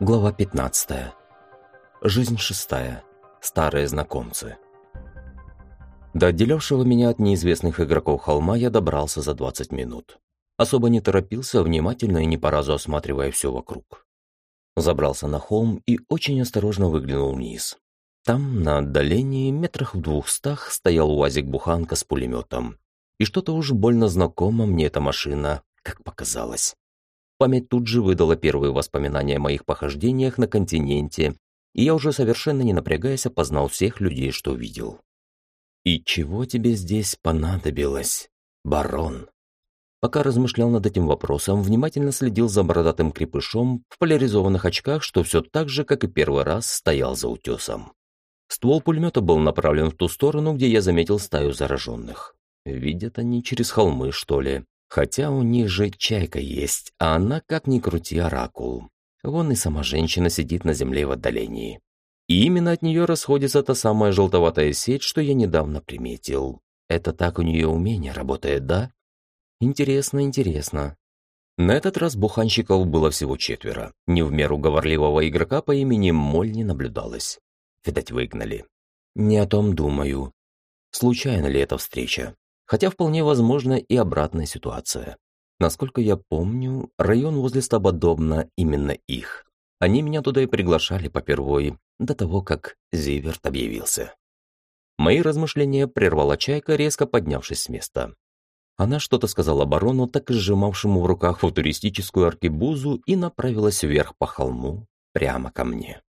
Глава 15. Жизнь шестая. Старые знакомцы. До отделявшего меня от неизвестных игроков холма я добрался за 20 минут. Особо не торопился, внимательно и не по разу осматривая все вокруг. Забрался на холм и очень осторожно выглянул вниз. Там, на отдалении, метрах в двухстах, стоял УАЗик-буханка с пулеметом. И что-то уж больно знакомо мне эта машина, как показалось. Память тут же выдала первые воспоминания о моих похождениях на континенте, и я уже совершенно не напрягаясь опознал всех людей, что видел. «И чего тебе здесь понадобилось, барон?» Пока размышлял над этим вопросом, внимательно следил за бородатым крепышом в поляризованных очках, что все так же, как и первый раз, стоял за утесом. Ствол пулемета был направлен в ту сторону, где я заметил стаю зараженных. Видят они через холмы, что ли? Хотя у них же чайка есть, а она, как ни крути, оракул. Вон и сама женщина сидит на земле в отдалении. И именно от нее расходится та самая желтоватая сеть, что я недавно приметил. Это так у нее умение работает, да? Интересно, интересно. На этот раз буханщиков было всего четверо. Не в меру говорливого игрока по имени Моль не наблюдалось. Видать, выгнали. Не о том думаю. Случайно ли эта встреча? Хотя вполне возможна и обратная ситуация. Насколько я помню, район возле Стабодобна именно их. Они меня туда и приглашали попервой, до того, как Зиверт объявился. Мои размышления прервала чайка, резко поднявшись с места. Она что-то сказала барону, так и сжимавшему в руках футуристическую аркебузу, и направилась вверх по холму, прямо ко мне.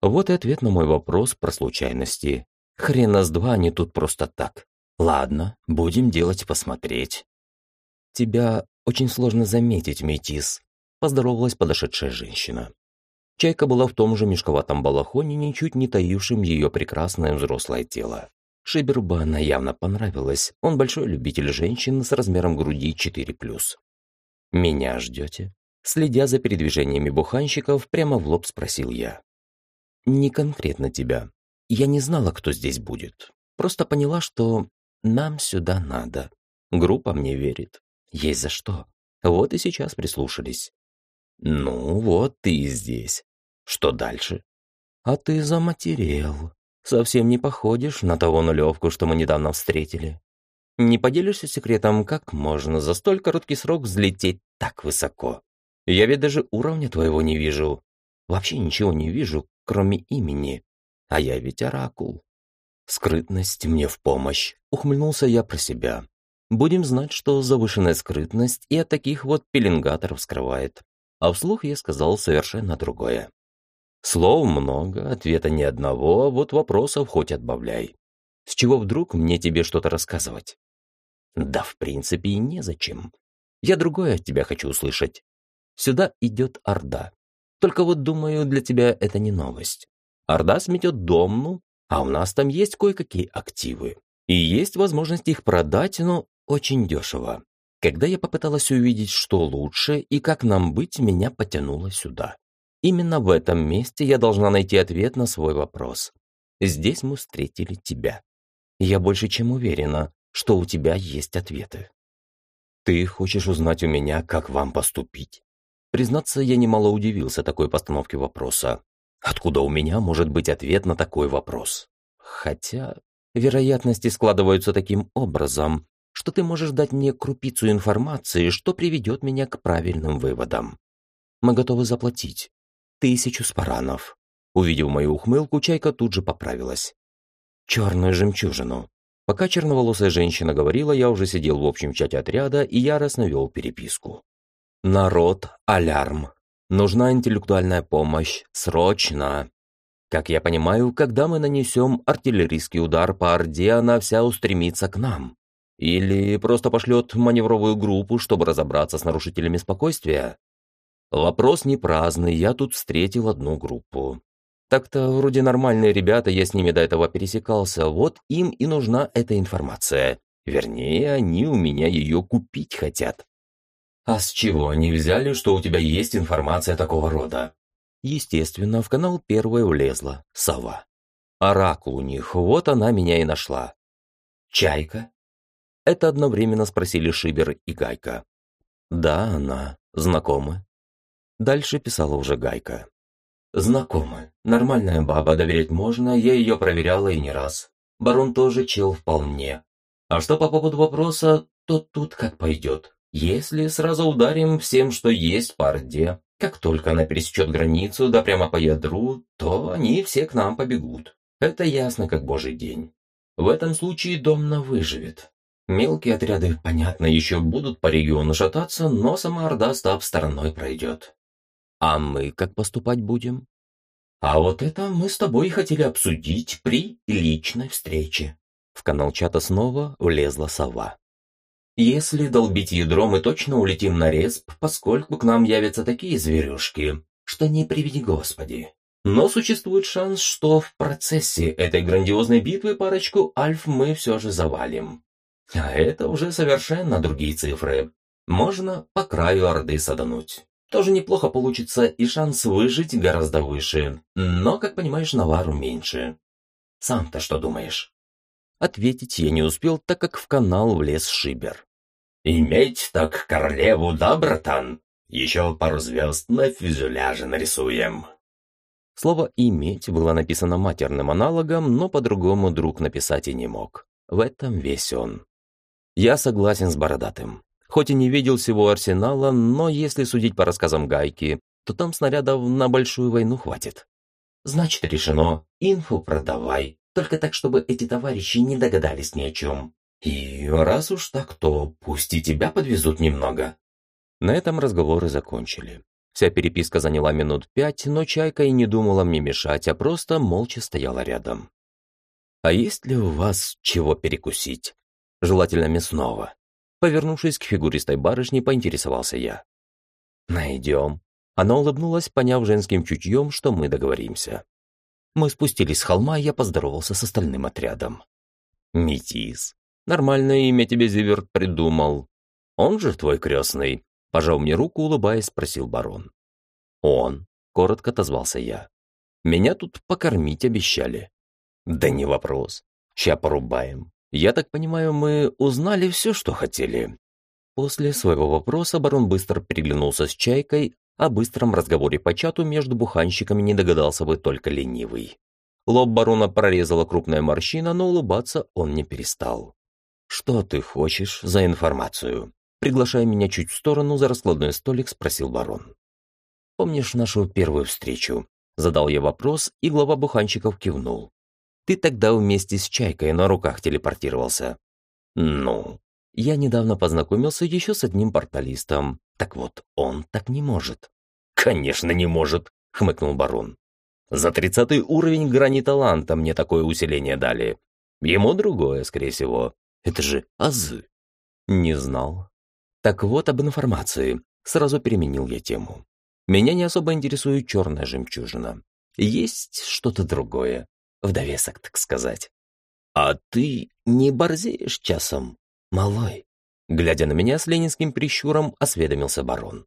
Вот и ответ на мой вопрос про случайности. Хрена с два они тут просто так. Ладно, будем делать посмотреть. Тебя очень сложно заметить, Метис, поздоровалась подошедшая женщина. Чайка была в том же мешковатом балахоне, ничуть не таившем ее прекрасное взрослое тело. Шиберу бы она явно понравилась. Он большой любитель женщин с размером груди 4+. «Меня ждете?» Следя за передвижениями буханщиков, прямо в лоб спросил я. «Не конкретно тебя. Я не знала, кто здесь будет. Просто поняла, что нам сюда надо. Группа мне верит. Есть за что. Вот и сейчас прислушались. Ну вот ты и здесь. Что дальше? А ты заматерел. Совсем не походишь на того нулевку, что мы недавно встретили. Не поделишься секретом, как можно за столь короткий срок взлететь так высоко? Я ведь даже уровня твоего не вижу. Вообще ничего не вижу, кроме имени. А я ведь оракул. Скрытность мне в помощь. Ухмыльнулся я про себя. Будем знать, что завышенная скрытность и от таких вот пеленгаторов скрывает. А вслух я сказал совершенно другое. Слов много, ответа ни одного, вот вопросов хоть отбавляй. С чего вдруг мне тебе что-то рассказывать? Да, в принципе, и незачем. Я другое от тебя хочу услышать. Сюда идет Орда. Только вот, думаю, для тебя это не новость. Орда сметет Домну, а у нас там есть кое-какие активы. И есть возможность их продать, но очень дешево. Когда я попыталась увидеть, что лучше и как нам быть, меня потянуло сюда. Именно в этом месте я должна найти ответ на свой вопрос. Здесь мы встретили тебя. Я больше чем уверена, что у тебя есть ответы. Ты хочешь узнать у меня, как вам поступить? Признаться, я немало удивился такой постановке вопроса. Откуда у меня может быть ответ на такой вопрос? Хотя вероятности складываются таким образом, что ты можешь дать мне крупицу информации, что приведет меня к правильным выводам. Мы готовы заплатить. Тысячу спаранов. Увидев мою ухмылку, чайка тут же поправилась. Черную жемчужину. Пока черноволосая женщина говорила, я уже сидел в общем чате отряда и яростно вел переписку. Народ, алярм. Нужна интеллектуальная помощь. Срочно. Как я понимаю, когда мы нанесем артиллерийский удар по Орде, она вся устремится к нам. Или просто пошлет маневровую группу, чтобы разобраться с нарушителями спокойствия. Вопрос не праздный, я тут встретил одну группу. Так-то вроде нормальные ребята, я с ними до этого пересекался, вот им и нужна эта информация. Вернее, они у меня ее купить хотят. «А с чего они взяли, что у тебя есть информация такого рода?» Естественно, в канал первой влезла сова. Оракул у них, вот она меня и нашла. «Чайка?» Это одновременно спросили Шибер и Гайка. «Да, она. Знакомы?» Дальше писала уже Гайка. Знакомы. Нормальная баба, доверять можно, я ее проверяла и не раз. Барон тоже чел вполне. А что по поводу вопроса, то тут как пойдет. Если сразу ударим всем, что есть по Орде, как только она пересечет границу, да прямо по ядру, то они все к нам побегут. Это ясно как божий день. В этом случае Домна выживет. Мелкие отряды, понятно, еще будут по региону шататься, но сама Орда став стороной пройдет. А мы как поступать будем? А вот это мы с тобой хотели обсудить при личной встрече. В канал чата снова влезла сова. Если долбить ядро, мы точно улетим на респ, поскольку к нам явятся такие зверюшки, что не приведи Господи. Но существует шанс, что в процессе этой грандиозной битвы парочку альф мы все же завалим. А это уже совершенно другие цифры. Можно по краю Орды садануть. Тоже неплохо получится, и шанс выжить гораздо выше. Но, как понимаешь, навару меньше. Сам-то что думаешь? Ответить я не успел, так как в канал влез Шибер. «Иметь так королеву, да, братан? Еще пару звезд на фюзеляже нарисуем». Слово «иметь» было написано матерным аналогом, но по-другому друг написать и не мог. В этом весь он. Я согласен с Бородатым. Хоть и не видел всего арсенала, но если судить по рассказам Гайки, то там снарядов на большую войну хватит. Значит, решено. Инфу продавай. Только так, чтобы эти товарищи не догадались ни о чем. И раз уж так, то пусть и тебя подвезут немного. На этом разговоры закончили. Вся переписка заняла минут пять, но Чайка и не думала мне мешать, а просто молча стояла рядом. «А есть ли у вас чего перекусить? Желательно мясного?» Повернувшись к фигуристой барышне, поинтересовался я. «Найдем». Она улыбнулась, поняв женским чутьем, что мы договоримся. Мы спустились с холма, и я поздоровался с остальным отрядом. «Метис. Нормальное имя тебе Зиверт придумал. Он же твой крестный?» Пожал мне руку, улыбаясь, спросил барон. «Он», — коротко отозвался я. «Меня тут покормить обещали». «Да не вопрос. Ща порубаем. Я так понимаю, мы узнали все, что хотели». После своего вопроса барон быстро переглянулся с Чайкой, о быстром разговоре по чату между буханщиками не догадался бы только ленивый. Лоб барона прорезала крупная морщина, но улыбаться он не перестал. «Что ты хочешь за информацию?» Приглашая меня чуть в сторону за раскладной столик, спросил барон. «Помнишь нашу первую встречу?» Задал я вопрос, и глава буханщиков кивнул. «Ты тогда вместе с Чайкой на руках телепортировался». «Ну?» Я недавно познакомился еще с одним порталистом. Так вот, он так не может. «Конечно не может», — хмыкнул барон. «За тридцатый уровень грани таланта мне такое усиление дали. Ему другое, скорее всего. Это же азы». «Не знал». «Так вот об информации». Сразу переменил я тему. «Меня не особо интересует черная жемчужина. Есть что-то другое. В довесок, так сказать». «А ты не борзеешь часом?» «Малой», глядя на меня с ленинским прищуром, осведомился барон.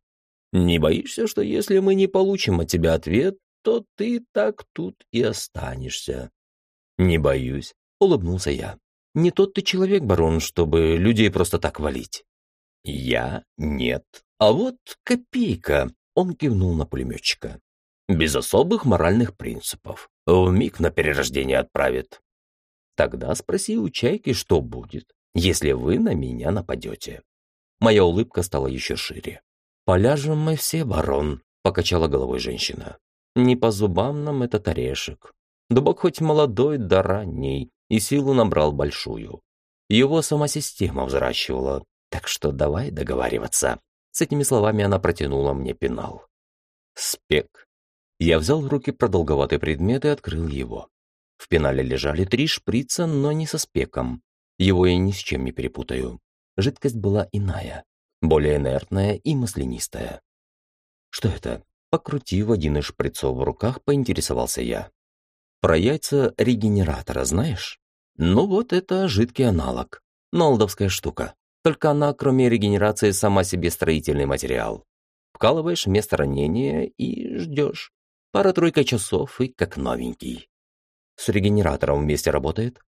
«Не боишься, что если мы не получим от тебя ответ, то ты так тут и останешься?» «Не боюсь», — улыбнулся я. «Не тот ты человек, барон, чтобы людей просто так валить». «Я? Нет. А вот копейка», — он кивнул на пулеметчика. «Без особых моральных принципов. В миг на перерождение отправит». Тогда спроси у Чайки, что будет если вы на меня нападете». Моя улыбка стала еще шире. «Поляжем мы все, барон», — покачала головой женщина. «Не по зубам нам этот орешек. Дубок хоть молодой, да ранний, и силу набрал большую. Его сама система взращивала, так что давай договариваться». С этими словами она протянула мне пенал. «Спек». Я взял в руки продолговатый предмет и открыл его. В пенале лежали три шприца, но не со спеком. Его я ни с чем не перепутаю. Жидкость была иная, более инертная и маслянистая. Что это? Покрутив один из шприцов в руках, поинтересовался я. Про яйца регенератора знаешь? Ну вот это жидкий аналог. Нолдовская штука. Только она, кроме регенерации, сама себе строительный материал. Вкалываешь место ранения и ждешь. Пара-тройка часов и как новенький. С регенератором вместе работает?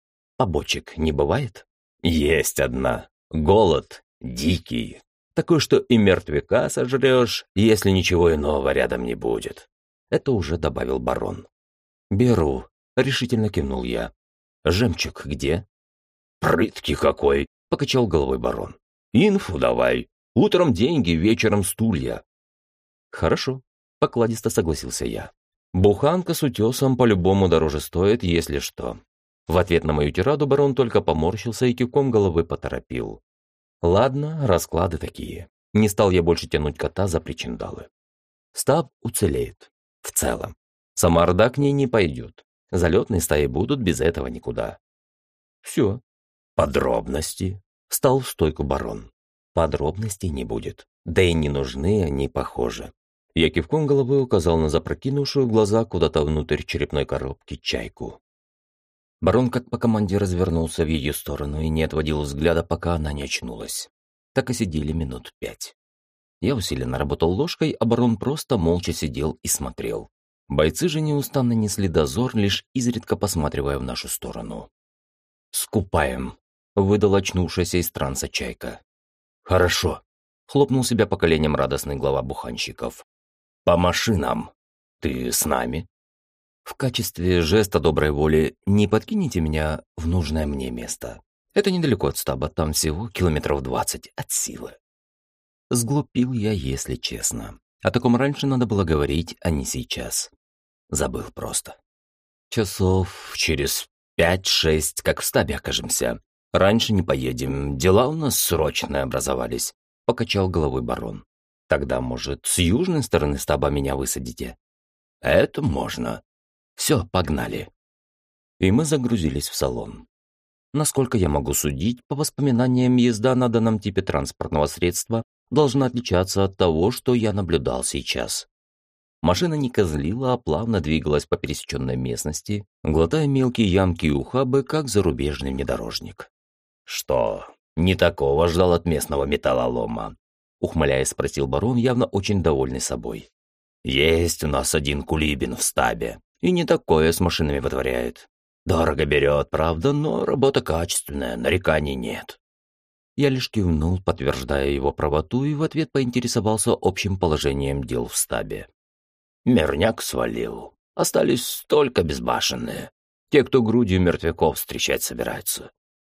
Побочек не бывает? Есть одна. Голод дикий. Такой, что и мертвяка сожрешь, если ничего иного рядом не будет. Это уже добавил барон. «Беру», — решительно кивнул я. «Жемчуг где?» «Прыткий какой!» — покачал головой барон. «Инфу давай. Утром деньги, вечером стулья». «Хорошо», — покладисто согласился я. «Буханка с утесом по-любому дороже стоит, если что». В ответ на мою тираду барон только поморщился и кивком головы поторопил. «Ладно, расклады такие. Не стал я больше тянуть кота за причиндалы. Стаб уцелеет. В целом. Самарда к ней не пойдет. Залетные стаи будут, без этого никуда. Все. Подробности. Стал в стойку барон. Подробностей не будет. Да и не нужны они, похоже. Я кивком головы указал на запрокинувшую глаза куда-то внутрь черепной коробки чайку. Барон как по команде развернулся в ее сторону и не отводил взгляда, пока она не очнулась. Так и сидели минут пять. Я усиленно работал ложкой, а барон просто молча сидел и смотрел. Бойцы же неустанно несли дозор, лишь изредка посматривая в нашу сторону. «Скупаем», — выдал очнувшаяся из транса чайка. «Хорошо», — хлопнул себя по коленям радостный глава буханщиков. «По машинам. Ты с нами?» В качестве жеста доброй воли не подкините меня в нужное мне место. Это недалеко от стаба, там всего километров двадцать от силы. Сглупил я, если честно. О таком раньше надо было говорить, а не сейчас. Забыл просто. Часов через пять-шесть, как в стабе окажемся. Раньше не поедем, дела у нас срочные образовались. Покачал головой барон. Тогда, может, с южной стороны стаба меня высадите? Это можно. Все, погнали. И мы загрузились в салон. Насколько я могу судить, по воспоминаниям, езда на данном типе транспортного средства должна отличаться от того, что я наблюдал сейчас. Машина не козлила, а плавно двигалась по пересеченной местности, глотая мелкие ямки и ухабы, как зарубежный внедорожник. «Что, не такого ждал от местного металлолома?» Ухмыляясь, спросил барон, явно очень довольный собой. «Есть у нас один кулибин в стабе, и не такое с машинами вытворяет. Дорого берет, правда, но работа качественная, нареканий нет. Я лишь кивнул, подтверждая его правоту, и в ответ поинтересовался общим положением дел в стабе. Мерняк свалил. Остались только безбашенные. Те, кто грудью мертвяков встречать собираются.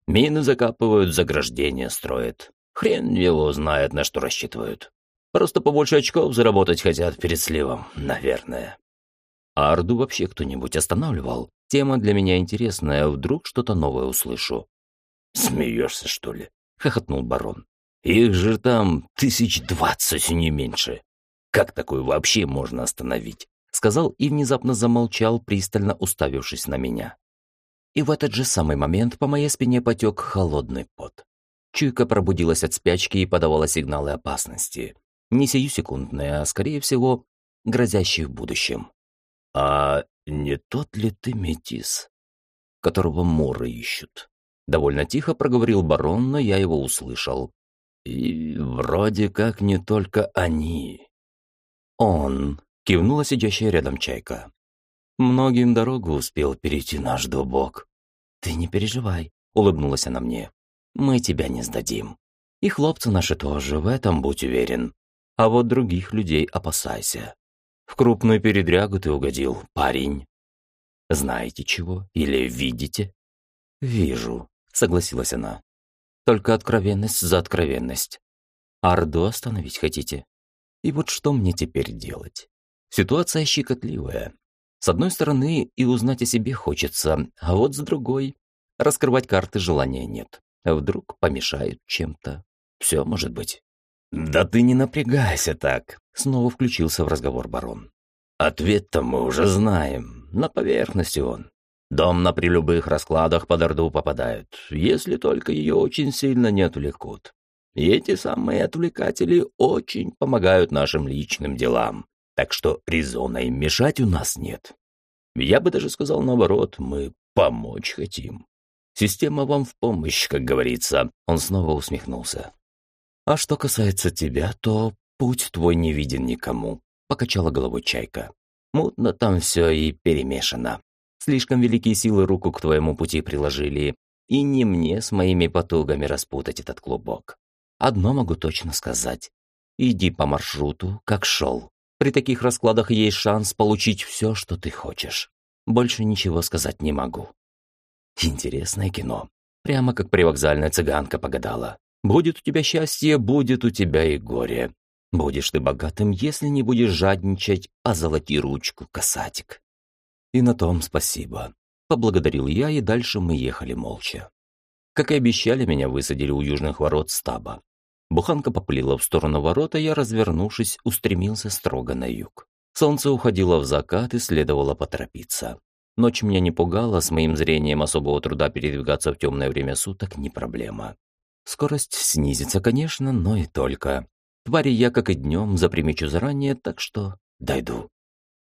Мины закапывают, заграждения строят. Хрен его знает, на что рассчитывают. Просто побольше очков заработать хотят перед сливом, наверное. А Орду вообще кто-нибудь останавливал? Тема для меня интересная, вдруг что-то новое услышу. «Смеешься, что ли?» — хохотнул барон. «Их же там тысяч двадцать, не меньше. Как такое вообще можно остановить?» Сказал и внезапно замолчал, пристально уставившись на меня. И в этот же самый момент по моей спине потек холодный пот. Чуйка пробудилась от спячки и подавала сигналы опасности. Не сиюсекундные, а, скорее всего, грозящие в будущем. «А не тот ли ты метис, которого моры ищут?» Довольно тихо проговорил барон, но я его услышал. «И вроде как не только они». «Он», — кивнула сидящая рядом чайка. «Многим дорогу успел перейти наш дубок». «Ты не переживай», — улыбнулась она мне. «Мы тебя не сдадим. И хлопцы наши тоже, в этом будь уверен. А вот других людей опасайся. В крупную передрягу ты угодил, парень. Знаете чего? Или видите? Вижу, согласилась она. Только откровенность за откровенность. Орду остановить хотите? И вот что мне теперь делать? Ситуация щекотливая. С одной стороны, и узнать о себе хочется, а вот с другой, раскрывать карты желания нет. Вдруг помешают чем-то. Все может быть. «Да ты не напрягайся так», — снова включился в разговор барон. «Ответ-то мы уже знаем. На поверхности он. Дом на при любых раскладах под Орду попадает, если только ее очень сильно не отвлекут. И эти самые отвлекатели очень помогают нашим личным делам, так что резона им мешать у нас нет. Я бы даже сказал наоборот, мы помочь хотим. Система вам в помощь, как говорится. Он снова усмехнулся. А что касается тебя, то путь твой не виден никому, покачала головой чайка. Мутно там все и перемешано. Слишком великие силы руку к твоему пути приложили, и не мне с моими потугами распутать этот клубок. Одно могу точно сказать. Иди по маршруту, как шел. При таких раскладах есть шанс получить все, что ты хочешь. Больше ничего сказать не могу. Интересное кино. Прямо как привокзальная цыганка погадала. Будет у тебя счастье, будет у тебя и горе. Будешь ты богатым, если не будешь жадничать, а золоти ручку, касатик. И на том спасибо. Поблагодарил я, и дальше мы ехали молча. Как и обещали, меня высадили у южных ворот стаба. Буханка поплыла в сторону ворота, я, развернувшись, устремился строго на юг. Солнце уходило в закат и следовало поторопиться. Ночь меня не пугала, с моим зрением особого труда передвигаться в темное время суток не проблема. Скорость снизится, конечно, но и только. Твари я, как и днем, запримечу заранее, так что дойду.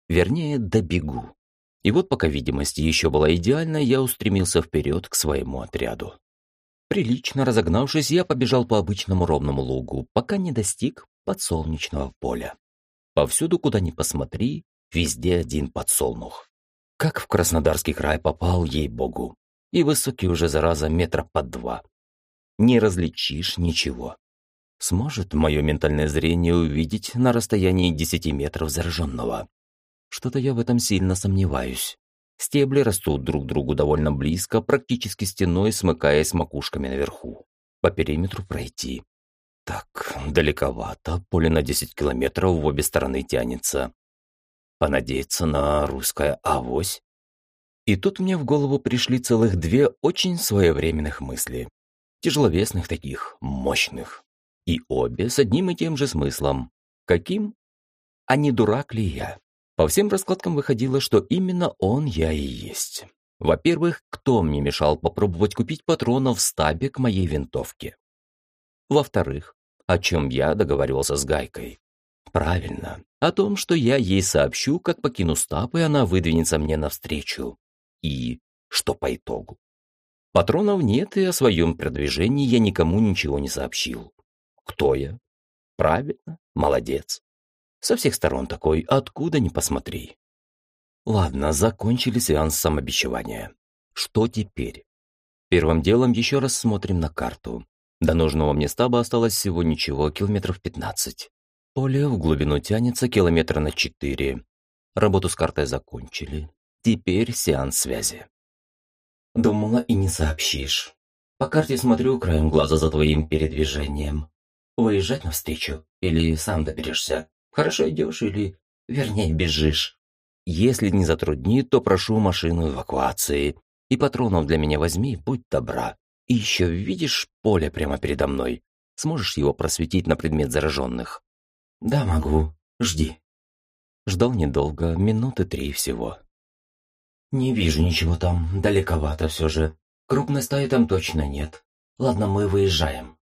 Вернее, добегу. И вот пока видимость еще была идеальной, я устремился вперед к своему отряду. Прилично разогнавшись, я побежал по обычному ровному лугу, пока не достиг подсолнечного поля. Повсюду, куда ни посмотри, везде один подсолнух. Как в Краснодарский край попал, ей-богу. И высокий уже, зараза, метра под два. Не различишь ничего. Сможет мое ментальное зрение увидеть на расстоянии десяти метров зараженного? Что-то я в этом сильно сомневаюсь. Стебли растут друг к другу довольно близко, практически стеной смыкаясь макушками наверху. По периметру пройти. Так, далековато, поле на 10 километров в обе стороны тянется. Понадеяться на русское авось? И тут мне в голову пришли целых две очень своевременных мысли. Тяжеловесных таких, мощных. И обе с одним и тем же смыслом. Каким? А не дурак ли я? По всем раскладкам выходило, что именно он я и есть. Во-первых, кто мне мешал попробовать купить патронов в стабе к моей винтовке? Во-вторых, о чем я договаривался с Гайкой? Правильно, о том, что я ей сообщу, как покину стаб, и она выдвинется мне навстречу. И что по итогу? Патронов нет, и о своем продвижении я никому ничего не сообщил. Кто я? Правильно, молодец. Со всех сторон такой, откуда ни посмотри. Ладно, закончили сеанс самобичевания. Что теперь? Первым делом еще раз смотрим на карту. До нужного мне стаба осталось всего ничего, километров 15. Поле в глубину тянется километра на 4. Работу с картой закончили. Теперь сеанс связи. Думала и не сообщишь. По карте смотрю краем глаза за твоим передвижением. Выезжать навстречу или сам доберешься? Хорошо идешь или, вернее, бежишь. Если не затруднит, то прошу машину эвакуации. И патронов для меня возьми, будь добра. И еще видишь поле прямо передо мной. Сможешь его просветить на предмет зараженных? Да, могу. Жди. Ждал недолго, минуты три всего. Не вижу ничего там, далековато все же. Крупной стаи там точно нет. Ладно, мы выезжаем.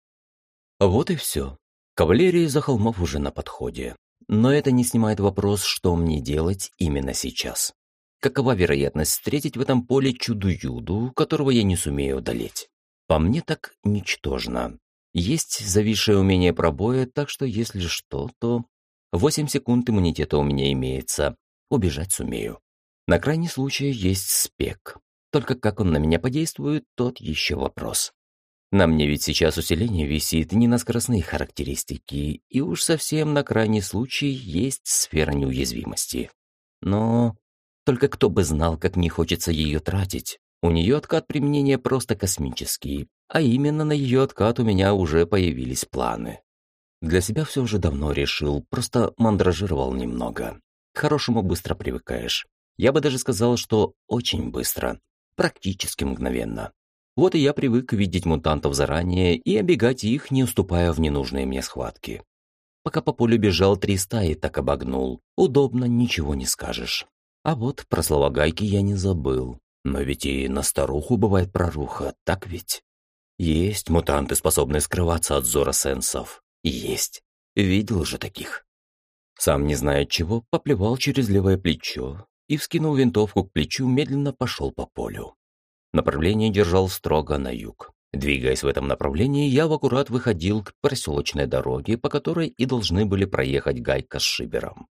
Вот и все. Кавалерия за холмов уже на подходе. Но это не снимает вопрос, что мне делать именно сейчас. Какова вероятность встретить в этом поле чуду-юду, которого я не сумею одолеть? По мне так ничтожно. Есть зависшее умение пробоя, так что если что, то 8 секунд иммунитета у меня имеется. Убежать сумею. На крайний случай есть спек. Только как он на меня подействует, тот еще вопрос. На мне ведь сейчас усиление висит не на скоростные характеристики, и уж совсем на крайний случай есть сфера неуязвимости. Но только кто бы знал, как не хочется ее тратить. У нее откат применения просто космический, а именно на ее откат у меня уже появились планы. Для себя все уже давно решил, просто мандражировал немного. К хорошему быстро привыкаешь. Я бы даже сказал, что очень быстро, практически мгновенно. Вот и я привык видеть мутантов заранее и обегать их, не уступая в ненужные мне схватки. Пока по полю бежал три стаи, так обогнул. Удобно, ничего не скажешь. А вот про слова Гайки я не забыл. Но ведь и на старуху бывает проруха, так ведь? Есть мутанты, способные скрываться от зора сенсов. Есть. Видел же таких. Сам не зная чего, поплевал через левое плечо и, вскинул винтовку к плечу, медленно пошел по полю. Направление держал строго на юг. Двигаясь в этом направлении, я в аккурат выходил к проселочной дороге, по которой и должны были проехать Гайка с Шибером.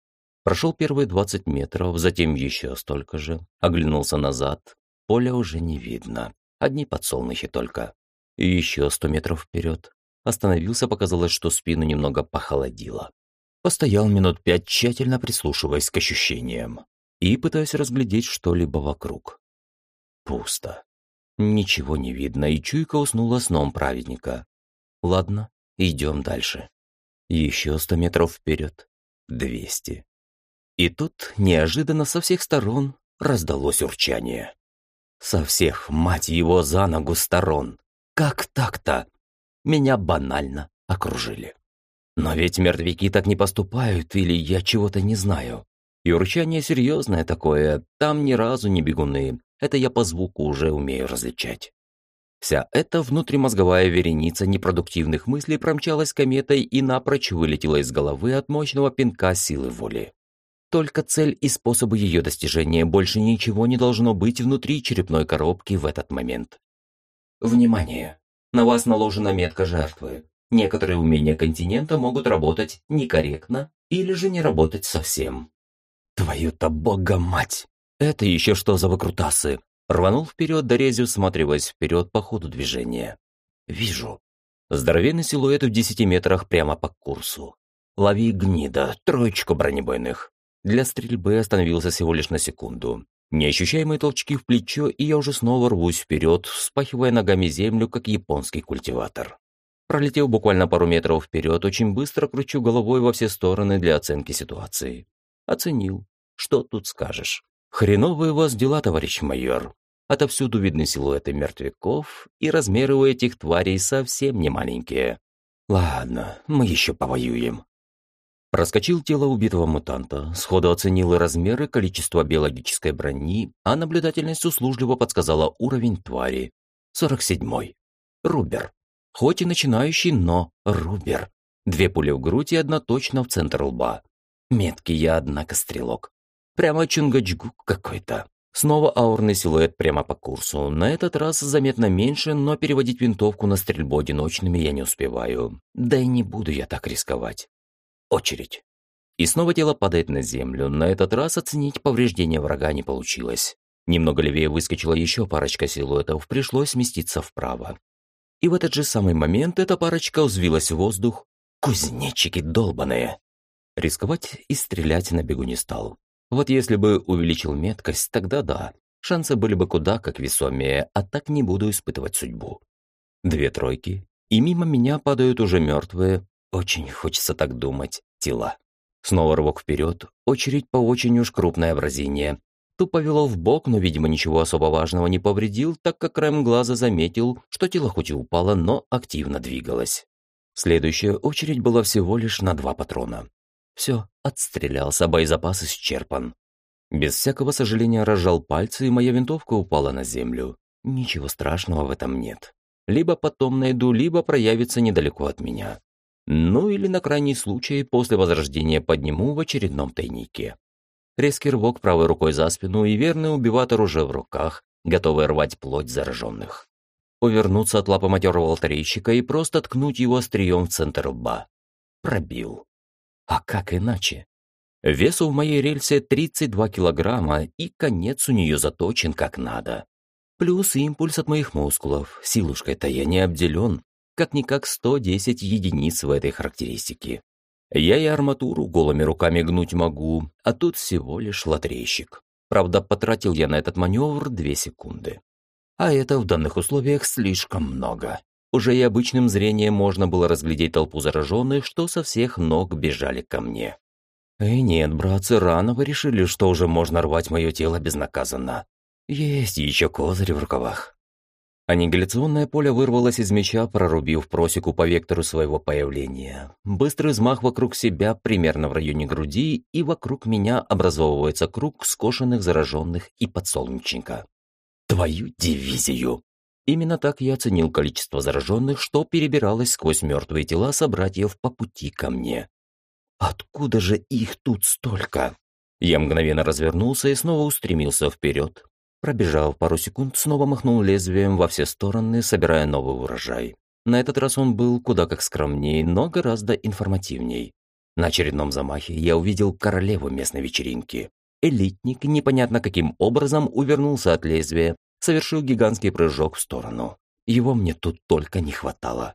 Прошел первые 20 метров, затем еще столько же, оглянулся назад. Поля уже не видно, одни подсолнухи только. И еще 100 метров вперед. Остановился, показалось, что спину немного похолодило. Постоял минут пять, тщательно прислушиваясь к ощущениям и пытаясь разглядеть что-либо вокруг. Пусто. Ничего не видно, и чуйка уснула сном праведника. Ладно, идем дальше. Еще сто метров вперед. Двести. И тут неожиданно со всех сторон раздалось урчание. Со всех, мать его, за ногу сторон. Как так-то? Меня банально окружили. Но ведь мертвяки так не поступают, или я чего-то не знаю. И урчание серьезное такое, там ни разу не бегуны. Это я по звуку уже умею различать. Вся эта внутримозговая вереница непродуктивных мыслей промчалась кометой и напрочь вылетела из головы от мощного пинка силы воли. Только цель и способы ее достижения больше ничего не должно быть внутри черепной коробки в этот момент. Внимание! На вас наложена метка жертвы. Некоторые умения континента могут работать некорректно или же не работать совсем. Твою-то бога-мать! Это еще что за выкрутасы? Рванул вперед Дорезию, всматриваясь вперед по ходу движения. Вижу. Здоровенный силуэт в десяти метрах прямо по курсу. Лови гнида, троечку бронебойных. Для стрельбы остановился всего лишь на секунду. Неощущаемые толчки в плечо, и я уже снова рвусь вперед, вспахивая ногами землю, как японский культиватор. Пролетев буквально пару метров вперед, очень быстро кручу головой во все стороны для оценки ситуации. Оценил. Что тут скажешь? Хреновые у вас дела, товарищ майор. Отовсюду видны силуэты мертвяков, и размеры у этих тварей совсем не маленькие. Ладно, мы еще повоюем. Проскочил тело убитого мутанта, сходу оценил размеры, количество биологической брони, а наблюдательность услужливо подсказала уровень твари. 47-й. Рубер. Хоть и начинающий, но Рубер. Две пули в грудь и одна точно в центр лба. Меткий я, однако, стрелок. Прямо чунгачгук какой-то. Снова аурный силуэт прямо по курсу. На этот раз заметно меньше, но переводить винтовку на стрельбу одиночными я не успеваю. Да и не буду я так рисковать. Очередь. И снова тело падает на землю. На этот раз оценить повреждения врага не получилось. Немного левее выскочила еще парочка силуэтов, пришлось сместиться вправо. И в этот же самый момент эта парочка взвилась в воздух. Кузнечики долбаные. Рисковать и стрелять на бегу не стал. Вот если бы увеличил меткость, тогда да, шансы были бы куда как весомее, а так не буду испытывать судьбу. Две тройки, и мимо меня падают уже мертвые, очень хочется так думать, тела. Снова рывок вперед, очередь по очень уж крупное образение, Тупо вело в бок, но, видимо, ничего особо важного не повредил, так как краем глаза заметил, что тело хоть и упало, но активно двигалось. Следующая очередь была всего лишь на два патрона. Все, отстрелялся, боезапас исчерпан. Без всякого сожаления разжал пальцы, и моя винтовка упала на землю. Ничего страшного в этом нет. Либо потом найду, либо проявится недалеко от меня. Ну или на крайний случай после возрождения подниму в очередном тайнике. Резкий рывок правой рукой за спину, и верный убиватор уже в руках, готовый рвать плоть зараженных. Увернуться от лапы матерого алтарейщика и просто ткнуть его острием в центр лба. Пробил. А как иначе? Весу в моей рельсе 32 килограмма, и конец у нее заточен как надо. Плюс импульс от моих мускулов. Силушкой-то я не обделен. Как-никак 110 единиц в этой характеристике. Я и арматуру голыми руками гнуть могу, а тут всего лишь лотрейщик. Правда, потратил я на этот маневр две секунды. А это в данных условиях слишком много. Уже и обычным зрением можно было разглядеть толпу зараженных, что со всех ног бежали ко мне. Эй, нет, братцы, рано вы решили, что уже можно рвать мое тело безнаказанно. Есть еще козырь в рукавах. Аннигиляционное поле вырвалось из меча, прорубив просеку по вектору своего появления. Быстрый взмах вокруг себя, примерно в районе груди, и вокруг меня образовывается круг скошенных, зараженных и подсолнечника. Твою дивизию! Именно так я оценил количество зараженных, что перебиралось сквозь мертвые тела собратьев по пути ко мне. Откуда же их тут столько? Я мгновенно развернулся и снова устремился вперед, Пробежав пару секунд, снова махнул лезвием во все стороны, собирая новый урожай. На этот раз он был куда как скромней, но гораздо информативней. На очередном замахе я увидел королеву местной вечеринки. Элитник непонятно каким образом увернулся от лезвия, совершил гигантский прыжок в сторону. Его мне тут только не хватало.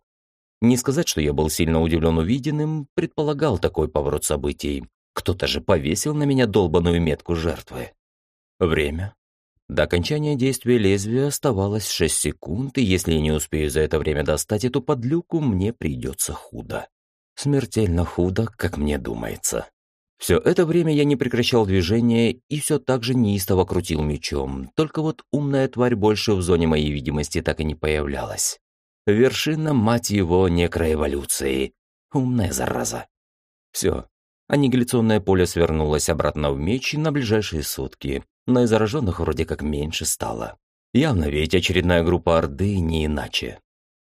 Не сказать, что я был сильно удивлен увиденным, предполагал такой поворот событий. Кто-то же повесил на меня долбаную метку жертвы. Время. До окончания действия лезвия оставалось 6 секунд, и если я не успею за это время достать эту подлюку, мне придется худо. Смертельно худо, как мне думается. Все это время я не прекращал движения и все так же неистово крутил мечом, только вот умная тварь больше в зоне моей видимости так и не появлялась. Вершина, мать его, некроэволюции. Умная зараза. Все. Аннигиляционное поле свернулось обратно в меч на ближайшие сутки, но и зараженных вроде как меньше стало. Явно ведь очередная группа Орды не иначе.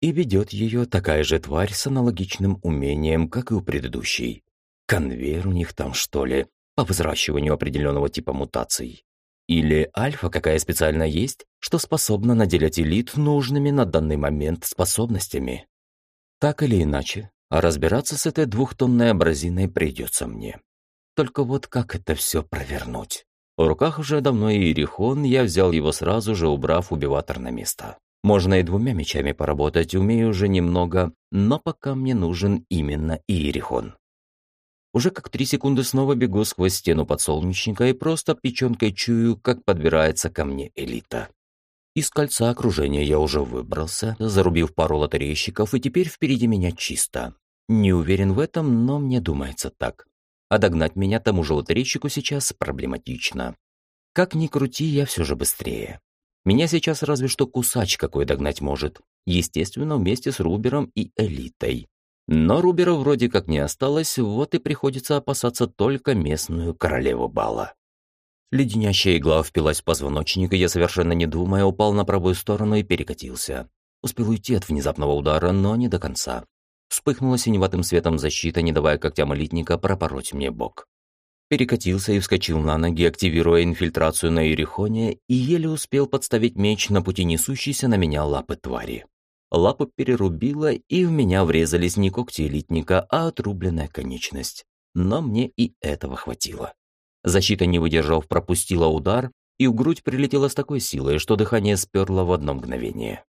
И ведет ее такая же тварь с аналогичным умением, как и у предыдущей. Конвейер у них там, что ли, по взращиванию определенного типа мутаций. Или альфа какая специально есть, что способна наделять элит нужными на данный момент способностями. Так или иначе, а разбираться с этой двухтонной абразиной придется мне. Только вот как это все провернуть? В руках уже давно Иерихон, я взял его сразу же, убрав убиватор на место. Можно и двумя мечами поработать, умею уже немного, но пока мне нужен именно Иерихон. Уже как три секунды снова бегу сквозь стену подсолнечника и просто печенкой чую, как подбирается ко мне элита. Из кольца окружения я уже выбрался, зарубив пару лотерейщиков, и теперь впереди меня чисто. Не уверен в этом, но мне думается так. А догнать меня тому же лотерейщику сейчас проблематично. Как ни крути, я все же быстрее. Меня сейчас разве что кусач какой догнать может. Естественно, вместе с Рубером и Элитой. Но Рубера вроде как не осталось, вот и приходится опасаться только местную королеву бала. Леденящая игла впилась в позвоночник, и я, совершенно не думая, упал на правую сторону и перекатился. Успел уйти от внезапного удара, но не до конца. Вспыхнула синеватым светом защита, не давая когтям элитника пропороть мне бок. Перекатился и вскочил на ноги, активируя инфильтрацию на Ирихоне, и еле успел подставить меч на пути несущейся на меня лапы твари. Лапу перерубила, и в меня врезались не когти элитника, а отрубленная конечность. Но мне и этого хватило. Защита, не выдержав, пропустила удар, и в грудь прилетела с такой силой, что дыхание сперло в одно мгновение.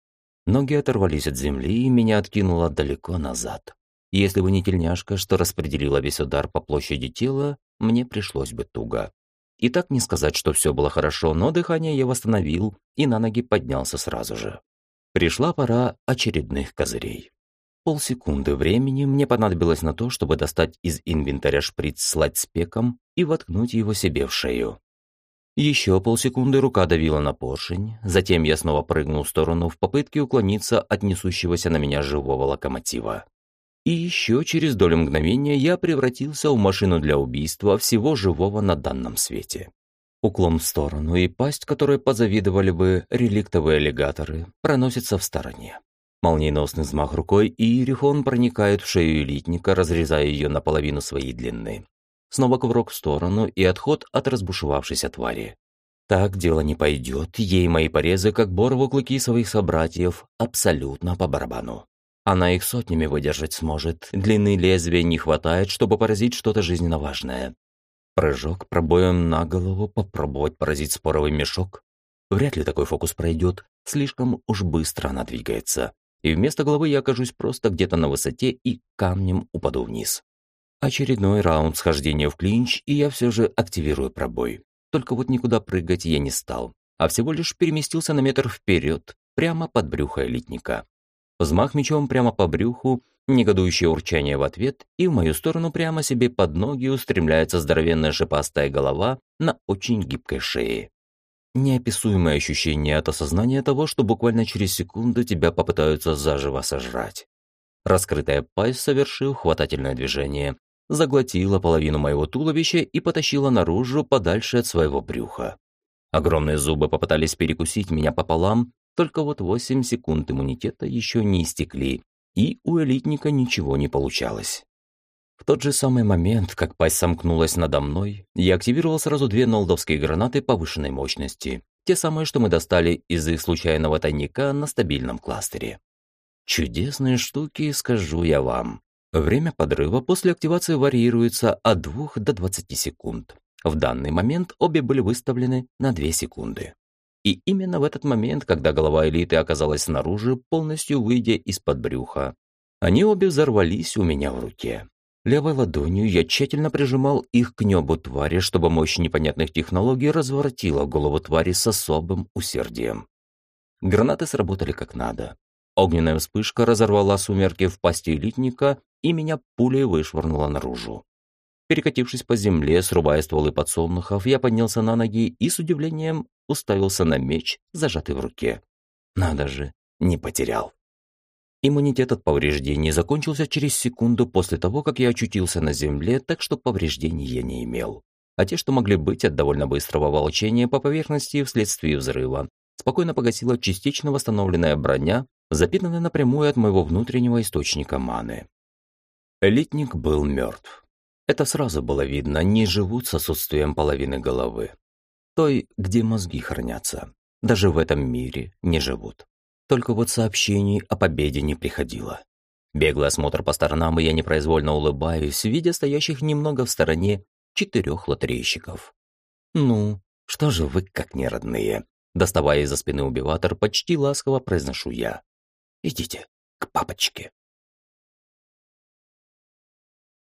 Ноги оторвались от земли, и меня откинуло далеко назад. Если бы не тельняшка, что распределила весь удар по площади тела, мне пришлось бы туго. И так не сказать, что все было хорошо, но дыхание я восстановил и на ноги поднялся сразу же. Пришла пора очередных козырей. Полсекунды времени мне понадобилось на то, чтобы достать из инвентаря шприц с лать-спеком и воткнуть его себе в шею. Еще полсекунды рука давила на поршень, затем я снова прыгнул в сторону в попытке уклониться от несущегося на меня живого локомотива. И еще через долю мгновения я превратился в машину для убийства всего живого на данном свете. Уклон в сторону, и пасть, которой позавидовали бы реликтовые аллигаторы, проносится в стороне. Молниеносный взмах рукой, и Иерихон проникает в шею элитника, разрезая ее наполовину своей длины. Снова кувырок в сторону и отход от разбушевавшейся твари. Так дело не пойдет, ей мои порезы, как борову клыки своих собратьев, абсолютно по барабану. Она их сотнями выдержать сможет, длины лезвия не хватает, чтобы поразить что-то жизненно важное. Прыжок пробоем на голову, попробовать поразить споровый мешок. Вряд ли такой фокус пройдет, слишком уж быстро она двигается. И вместо головы я окажусь просто где-то на высоте и камнем упаду вниз. Очередной раунд схождения в клинч, и я все же активирую пробой. Только вот никуда прыгать я не стал, а всего лишь переместился на метр вперед, прямо под брюхо элитника. Взмах мечом прямо по брюху, Негодующее урчание в ответ, и в мою сторону прямо себе под ноги устремляется здоровенная шипастая голова на очень гибкой шее. Неописуемое ощущение от осознания того, что буквально через секунду тебя попытаются заживо сожрать. Раскрытая пасть, совершив хватательное движение, заглотила половину моего туловища и потащила наружу подальше от своего брюха. Огромные зубы попытались перекусить меня пополам, только вот 8 секунд иммунитета еще не истекли, и у элитника ничего не получалось. В тот же самый момент, как пасть сомкнулась надо мной, я активировал сразу две нолдовские гранаты повышенной мощности, те самые, что мы достали из их случайного тайника на стабильном кластере. Чудесные штуки, скажу я вам. Время подрыва после активации варьируется от 2 до 20 секунд. В данный момент обе были выставлены на 2 секунды. И именно в этот момент, когда голова элиты оказалась снаружи, полностью выйдя из-под брюха, Они обе взорвались у меня в руке. Левой ладонью я тщательно прижимал их к небу твари, чтобы мощь непонятных технологий разворотила голову твари с особым усердием. Гранаты сработали как надо. Огненная вспышка разорвала сумерки в пасти элитника, и меня пулей вышвырнула наружу. Перекатившись по земле, срубая стволы подсолнухов, я поднялся на ноги и с удивлением уставился на меч, зажатый в руке. Надо же, не потерял. Иммунитет от повреждений закончился через секунду после того, как я очутился на земле, так что повреждений я не имел. А те, что могли быть от довольно быстрого волчения по поверхности вследствие взрыва, спокойно погасила частично восстановленная броня, запитанная напрямую от моего внутреннего источника маны. Элитник был мертв. Это сразу было видно, не живут с отсутствием половины головы. Той, где мозги хранятся. Даже в этом мире не живут. Только вот сообщений о победе не приходило. Беглый осмотр по сторонам, и я непроизвольно улыбаюсь, видя стоящих немного в стороне четырех лотерейщиков. «Ну, что же вы как не родные?» Доставая из-за спины убиватор, почти ласково произношу я. «Идите к папочке».